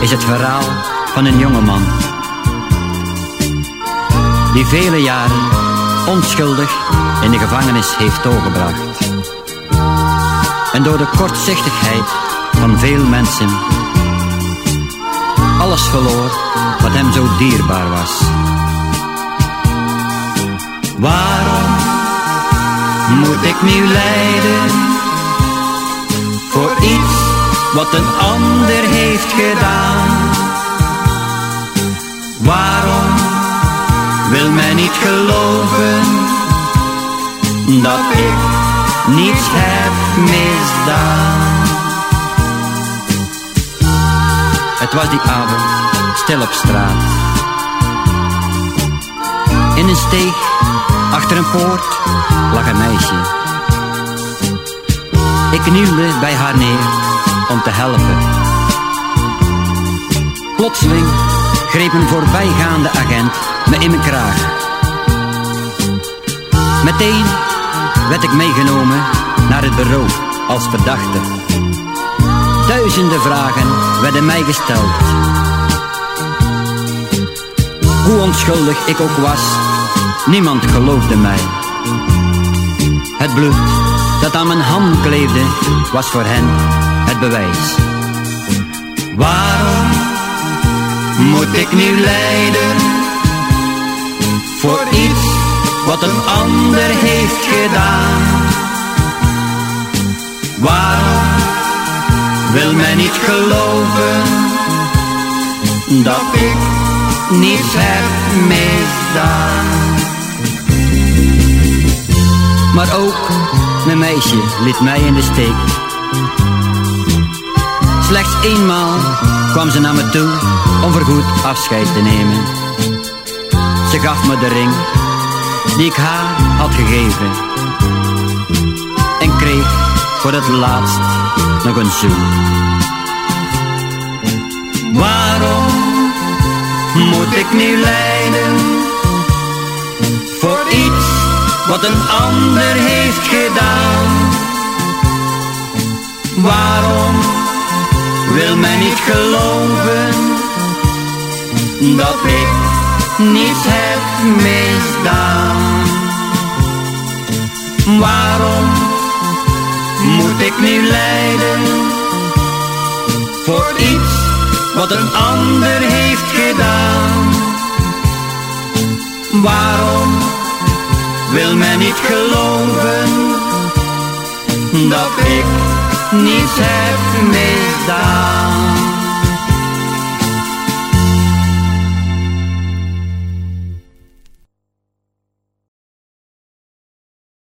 is het verhaal van een jongeman. Die vele jaren onschuldig in de gevangenis heeft doorgebracht. En door de kortzichtigheid van veel mensen alles verloor wat hem zo dierbaar was. Waarom moet ik nu lijden voor iets wat een ander heeft gedaan? Waarom wil men niet geloven dat ik niets heb misdaan? Het was die avond stil op straat. In een steeg achter een poort lag een meisje. Ik knielde bij haar neer om te helpen. Plotseling greep een voorbijgaande agent me in mijn kraag. Meteen werd ik meegenomen naar het bureau als verdachte. Duizenden vragen werden mij gesteld. Hoe onschuldig ik ook was, niemand geloofde mij. Het bloed dat aan mijn hand kleefde, was voor hen het bewijs. Waarom moet ik nu lijden voor iets wat een ander heeft gedaan? Waarom wil men niet geloven dat ik niets heb misdaan? Maar ook mijn meisje liet mij in de steek. Slechts eenmaal kwam ze naar me toe om voorgoed afscheid te nemen. Ze gaf me de ring die ik haar had gegeven. En kreeg voor het laatst nog een zoen. Waarom moet ik nu lijden voor iets wat een ander heeft gedaan? Waarom wil men niet geloven dat ik niets heb misdaan? Waarom moet ik nu lijden voor iets wat een ander heeft gedaan? Waarom wil men niet geloven dat ik niet down.